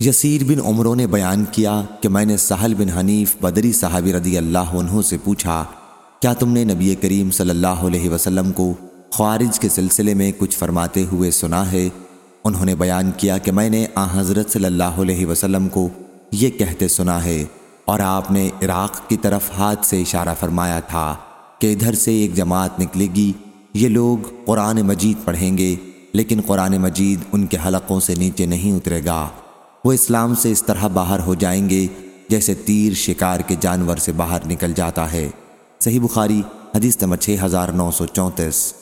یسیر بن عمروں نے بیان کیا کہ میں نے سہل بن حنیف بدری صحابی رضی اللہ عنہ سے پوچھا، کیا تم نے نبی کریم صلی اللہ علیہ وسلم کو خوارج کے سلسلے میں کچھ فرماتے ہوئے سنا ہے؟ انہوں نے بیان کیا کہ میں نے آ حضرت صلی اللہ علیہ وسلم کو یہ کہتے سنا ہے، اور آپ نے عراق کی طرف ہاتھ سے اشارہ فرمایا تھا کہ ادھر سے ایک جماعت نکلے گی، یہ لوگ قرآن مجید پڑھیں گے، لیکن قرآن مجید ان کے حلقوں سے نیچے نہیں اترے گا۔ وہ اسلام سے اس طرح باہر ہو جائیں گے جیسے تیر شکار کے جانور سے باہر نکل جاتا ہے۔ صحیح بخاری، حدیث نمبر 6934